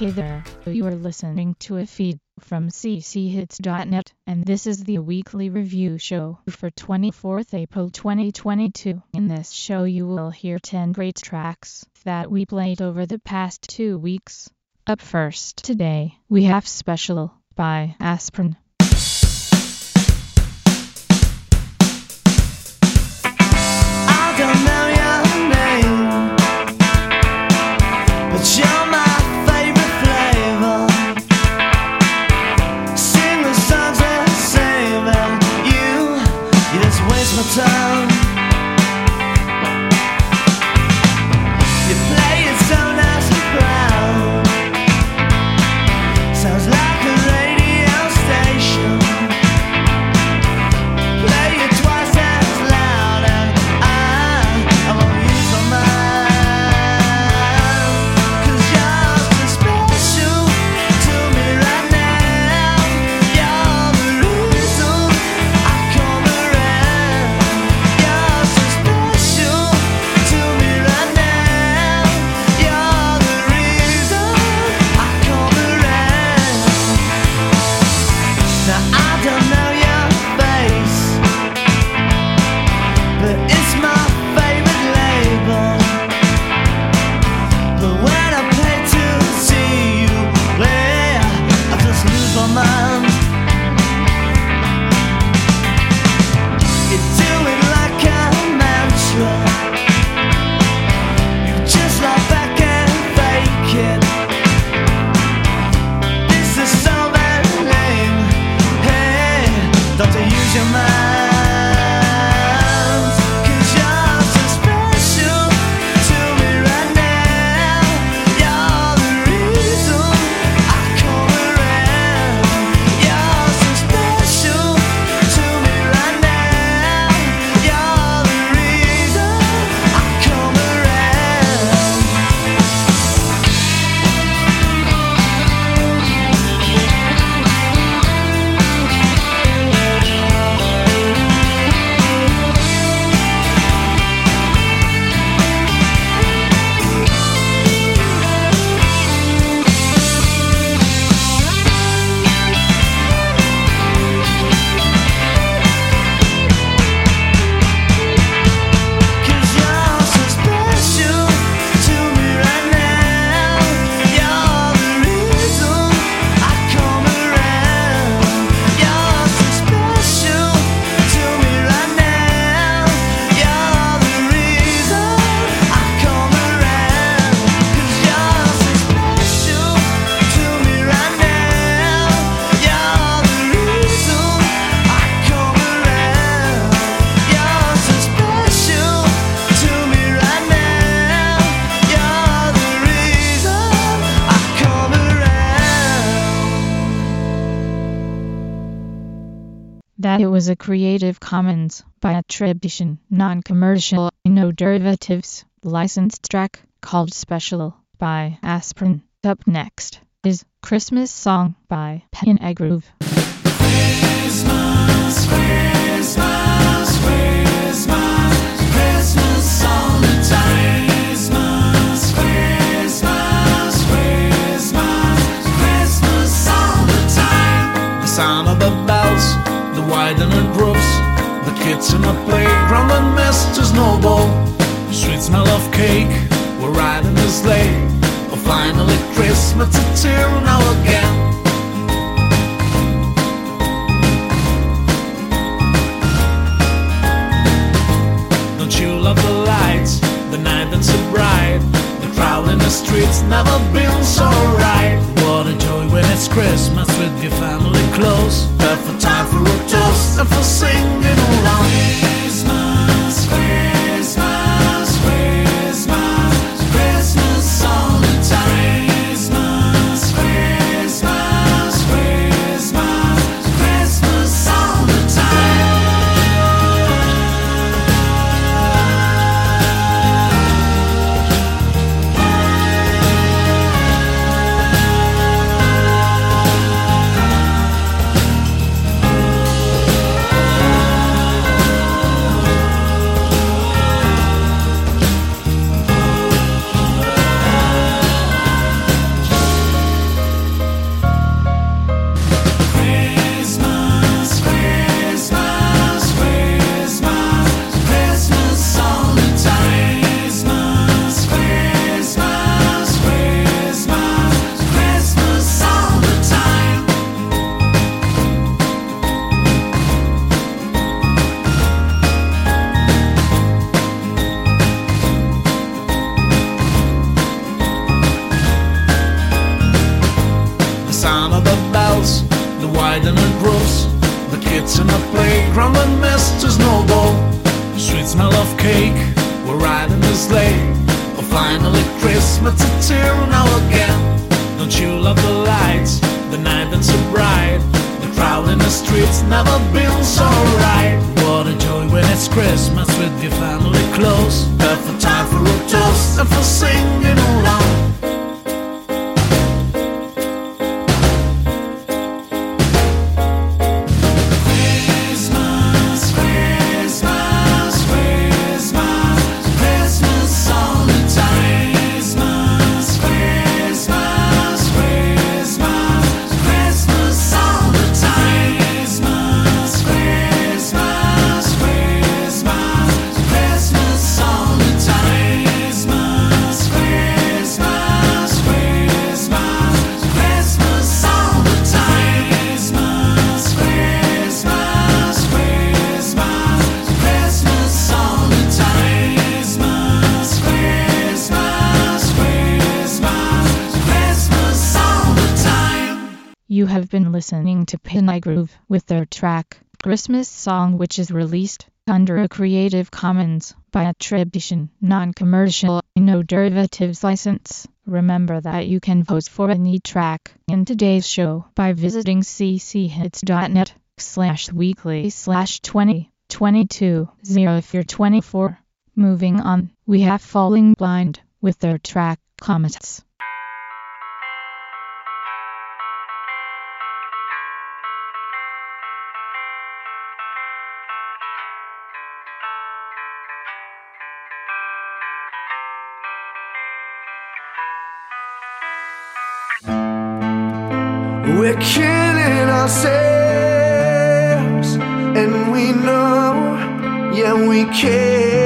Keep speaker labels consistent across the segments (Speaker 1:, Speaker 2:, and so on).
Speaker 1: Hey there, you are listening to a feed from cchits.net, and this is the weekly review show for 24th April 2022. In this show, you will hear 10 great tracks that we played over the past two weeks. Up first today, we have Special by Aspirin. Creative Commons by attribution, non-commercial, no derivatives, licensed track called Special by Aspirin. Up next is Christmas Song by Pen Groove.
Speaker 2: Kids in the playground missed to snowball. Sweet smell of cake, we're riding the sleigh. Oh, finally Christmas, it's here now again. Don't you love the lights, the night that's so bright? The crowd in the streets never been so right. It's Christmas with your family close. Perfect time for a toast and for singing along.
Speaker 3: Christmas, Christmas,
Speaker 4: listening to Pinay Groove with their track Christmas Song which is released under a Creative Commons by attribution, non-commercial, no derivatives license. Remember that you can vote for any track in today's show by visiting cchits.net slash weekly slash 2022 0 if you're 24. Moving on, we have Falling Blind with their track Comets.
Speaker 5: Killing ourselves, and we know, yeah, we can't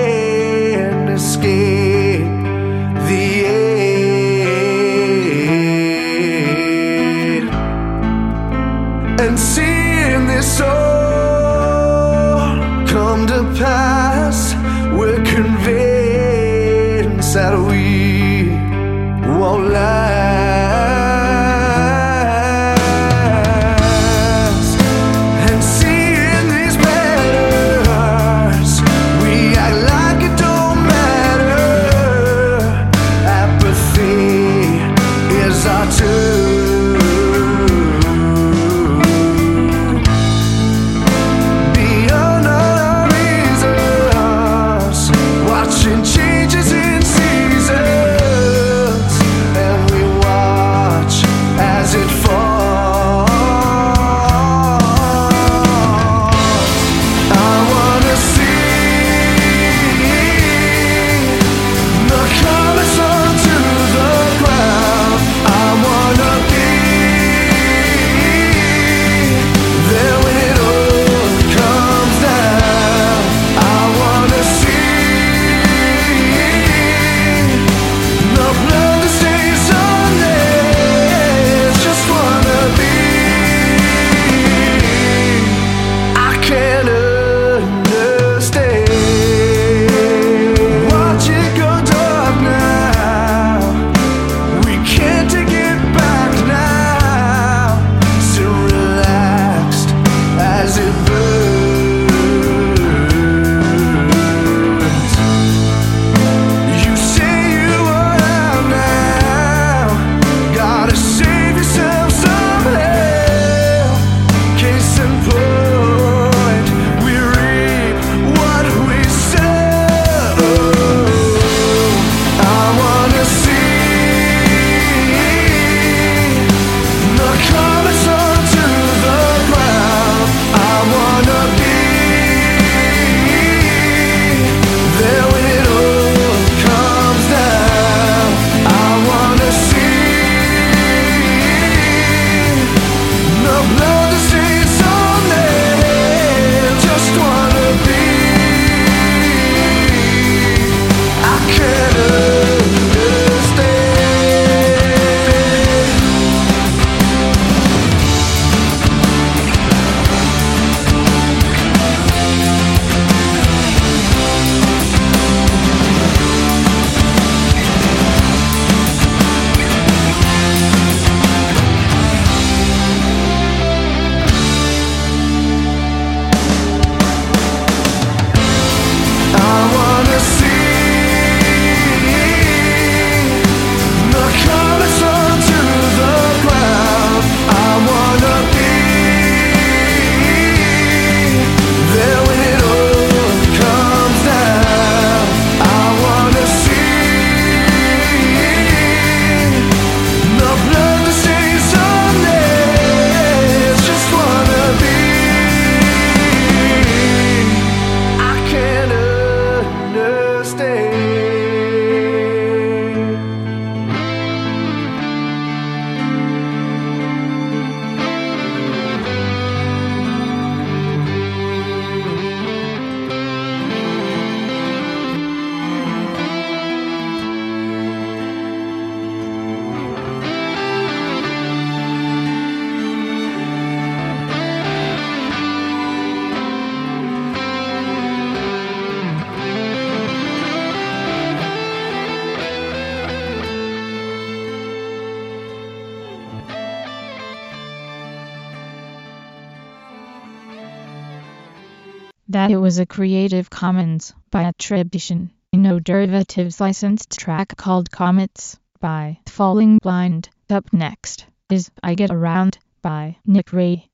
Speaker 5: that it
Speaker 4: was a Creative Commons by attribution, no derivatives licensed track called Comets by Falling Blind. Up next is I Get Around by Nick Ray.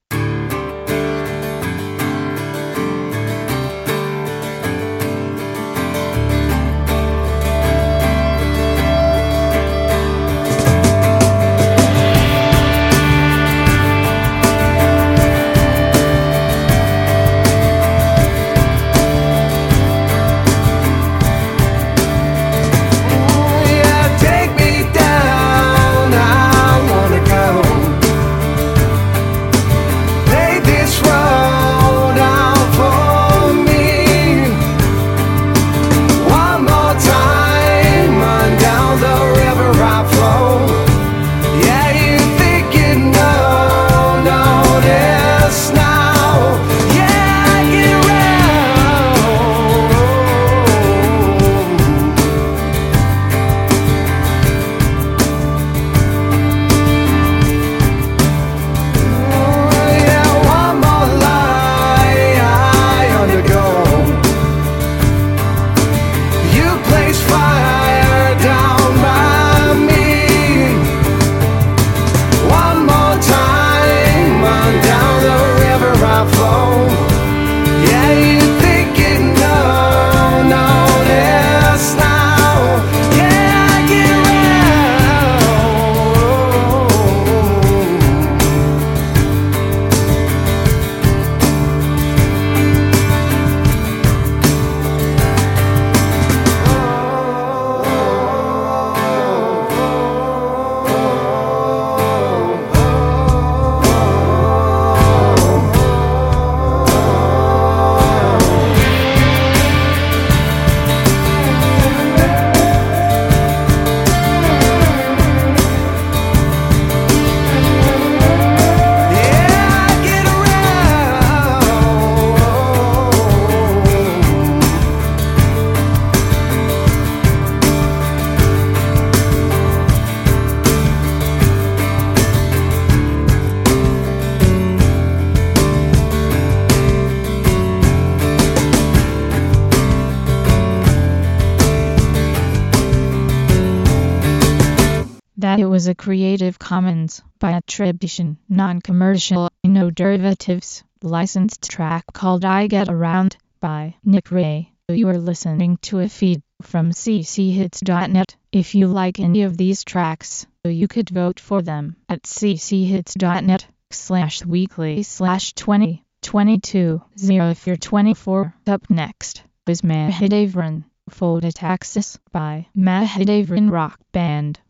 Speaker 4: A Creative Commons by attribution, non-commercial, no derivatives, licensed track called I Get Around by Nick Ray. You are listening to a feed from cchits.net. If you like any of these tracks, you could vote for them at cchits.net slash weekly slash 20 22 0 if you're 24. Up next is Mahadevran, Phototaxis by Mahadevran Rock Band.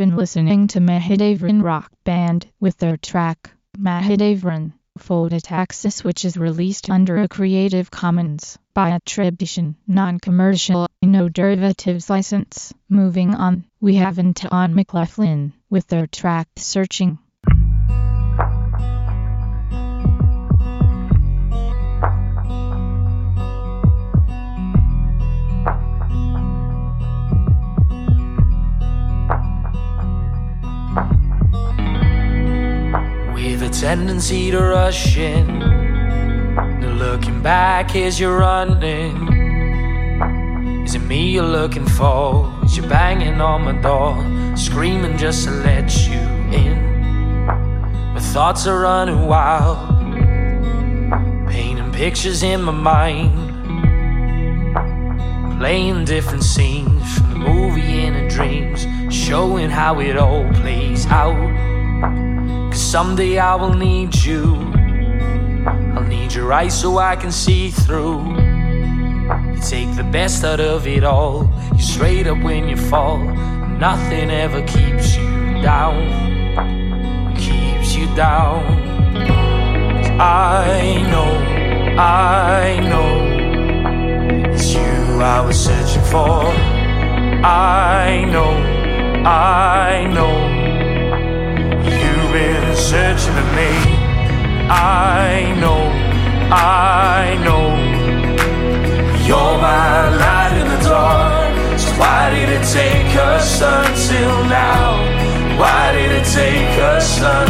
Speaker 4: Been listening to Mahadevran Rock Band with their track, Mahadevran, Phototaxis which is released under a Creative Commons by attribution, non-commercial, no derivatives license. Moving on, we have Anton McLaughlin with their track Searching.
Speaker 6: Tendency to rush in, no looking back as you're running. Is it me you're looking for? Is you banging on my door, screaming just to let you in? My thoughts are running wild, painting pictures in my mind, playing different scenes from the movie in the dreams, showing how it all plays out. Someday I will need you. I'll need your eyes so I can see through. You take the best out of it all. You're straight up when you fall. Nothing ever keeps you down. Keeps you down. I know, I know. It's you I was searching for. I know, I know. Searching for me. I know, I know. You're my light in the dark. So why did it take us until now? Why did it take us until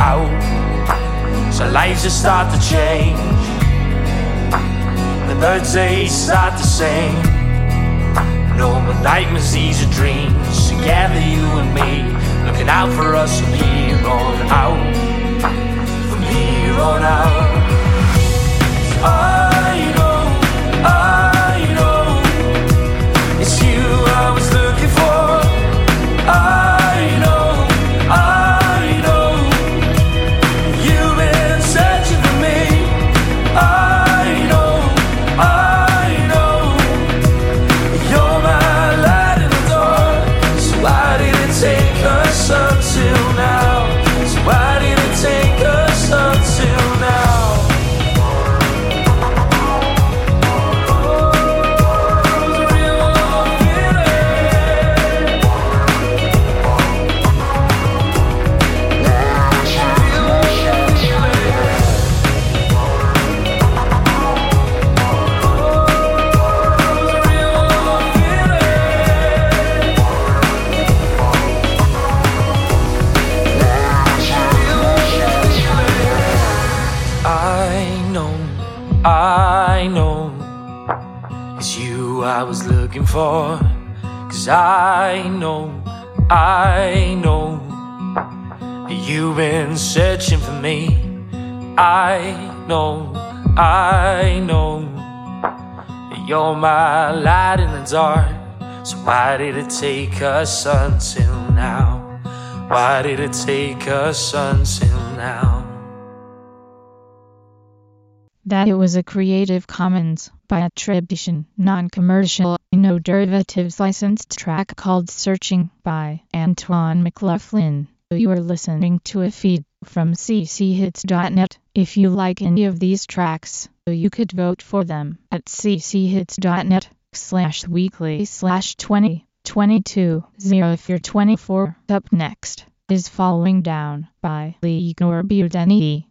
Speaker 6: out. So lives just start to change. The birds they start to sing. No more nightmares, these are dreams. Together, you and me, looking out for us from here on out from here on out. I dark So why did it take us until now? Why did it take us until now?
Speaker 4: That it was a Creative Commons by attribution, non-commercial, no derivatives licensed track called Searching by Antoine McLaughlin. You are listening to a feed from cchits.net. If you like any of these tracks, you could vote for them at cchits.net slash weekly slash 20 22 0 if you're 24. Up next is Falling Down by Igor Budeni.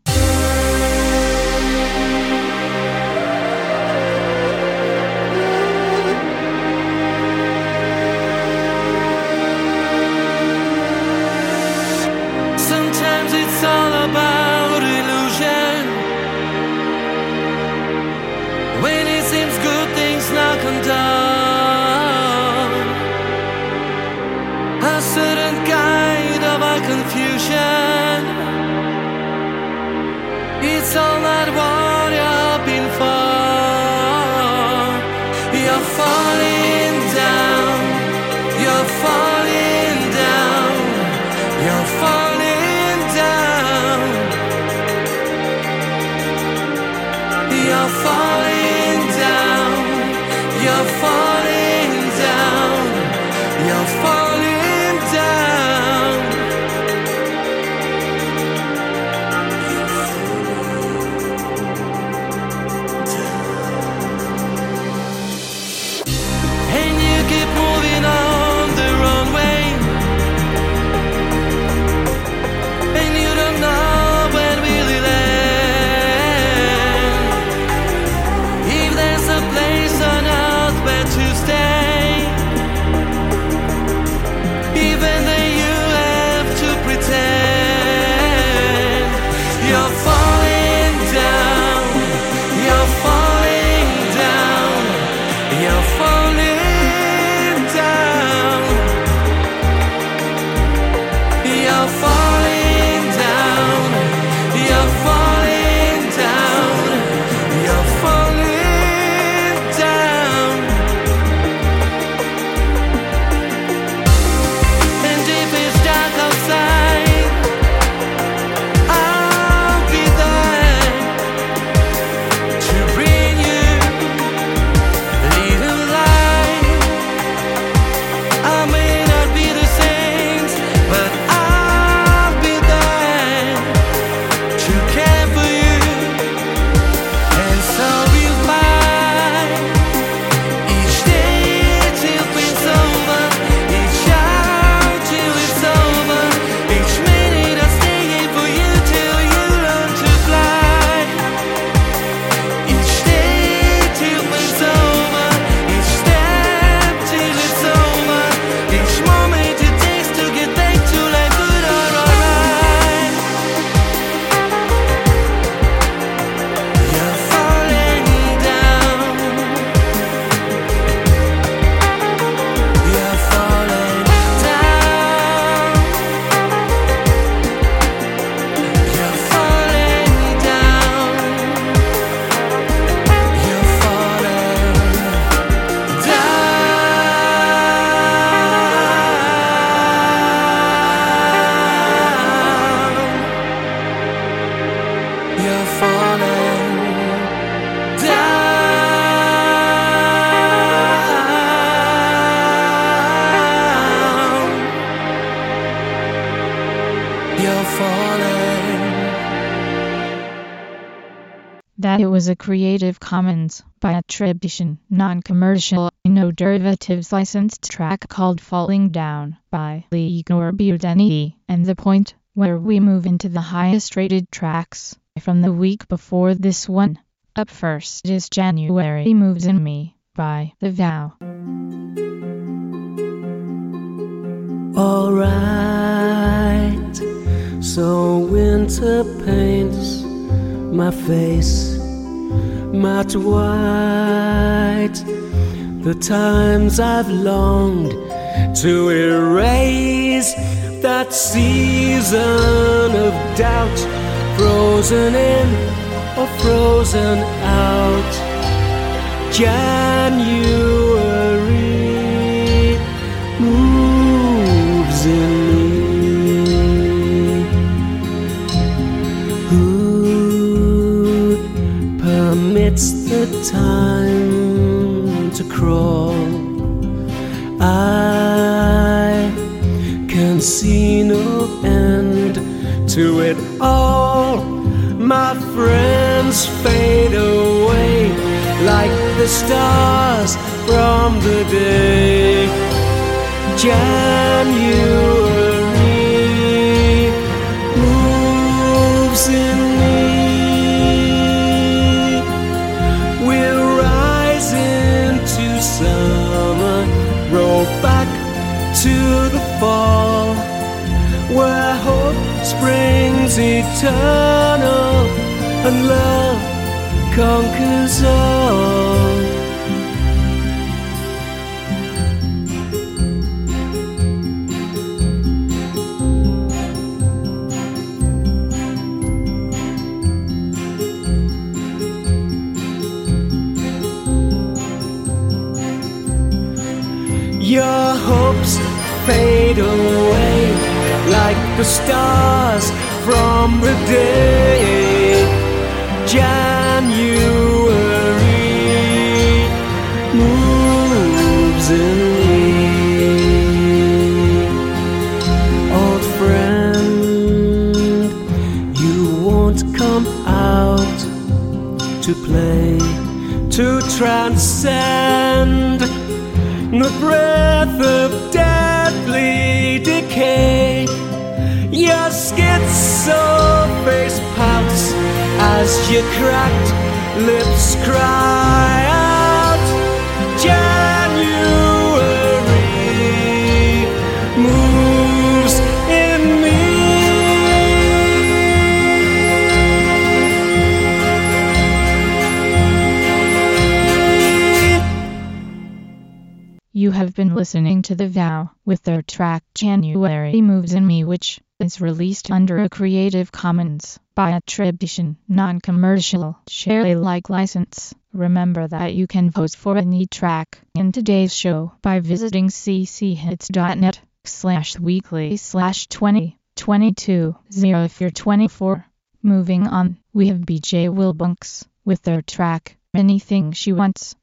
Speaker 4: Commons by attribution, non-commercial, no derivatives licensed track called Falling Down by Igor Budeni, and the point where we move into the highest rated tracks from the week before this one. Up first is January Moves in Me by The Vow.
Speaker 7: Alright, so winter paints my face matte white. The times I've longed to erase that season of doubt, frozen in or frozen out. January the time to crawl? I can see no end to it all. My friends fade away like the stars from the day. January moves in me. eternal and love conquers all. Your hopes fade away like the stars from the day January moves in. Old friend, you won't come out to play, to transcend the breath of deadly decay soul face pouts as your cracked lips cry.
Speaker 8: listening to The Vow with their track January Moves in Me which is released under a Creative Commons by attribution, non-commercial, share Alike license. Remember that you can vote for any track in today's show by visiting cchits.net slash weekly slash 2022 24 Moving on, we have BJ Wilbanks with their track Anything She Wants.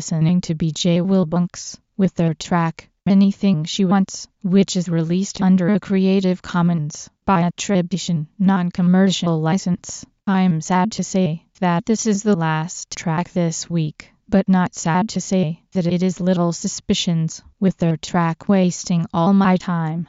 Speaker 8: listening to BJ Wilbanks with their track
Speaker 4: Anything She Wants, which is released under a Creative Commons by attribution, non-commercial license. I'm sad to say that this is the last track this week, but not sad to say that it is Little Suspicions with their track Wasting All My Time.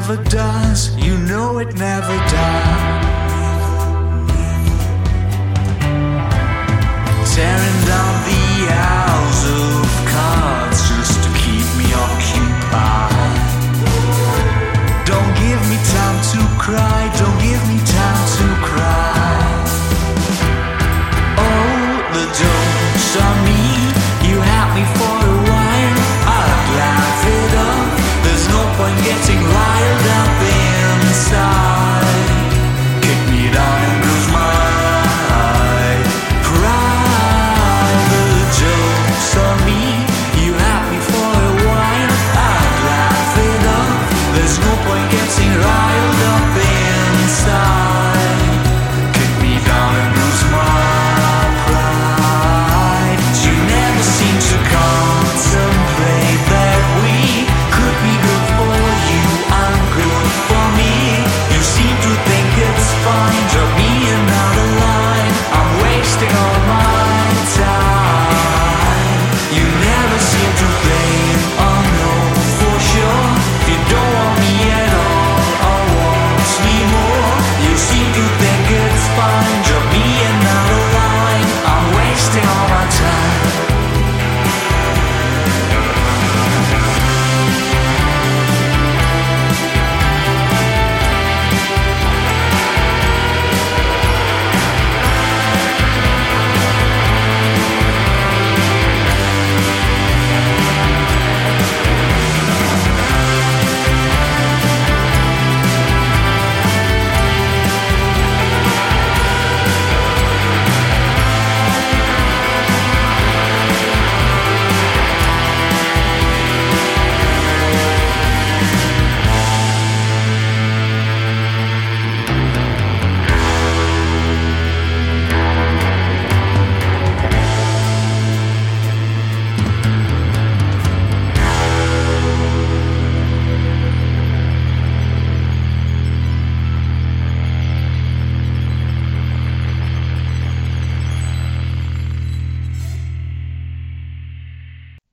Speaker 9: never does. You know it never does.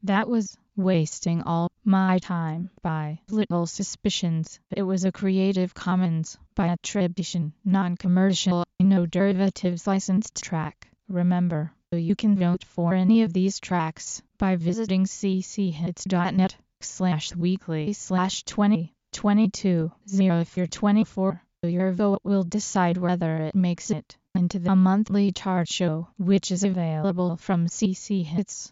Speaker 9: That
Speaker 4: was wasting all my time by little suspicions. It was a Creative Commons by attribution, non-commercial, no derivatives licensed track. Remember, you can vote for any of these tracks by visiting cchits.net slash weekly slash 2022 zero if you're 24. Your vote will decide whether it makes it into the monthly chart show, which is available from cchits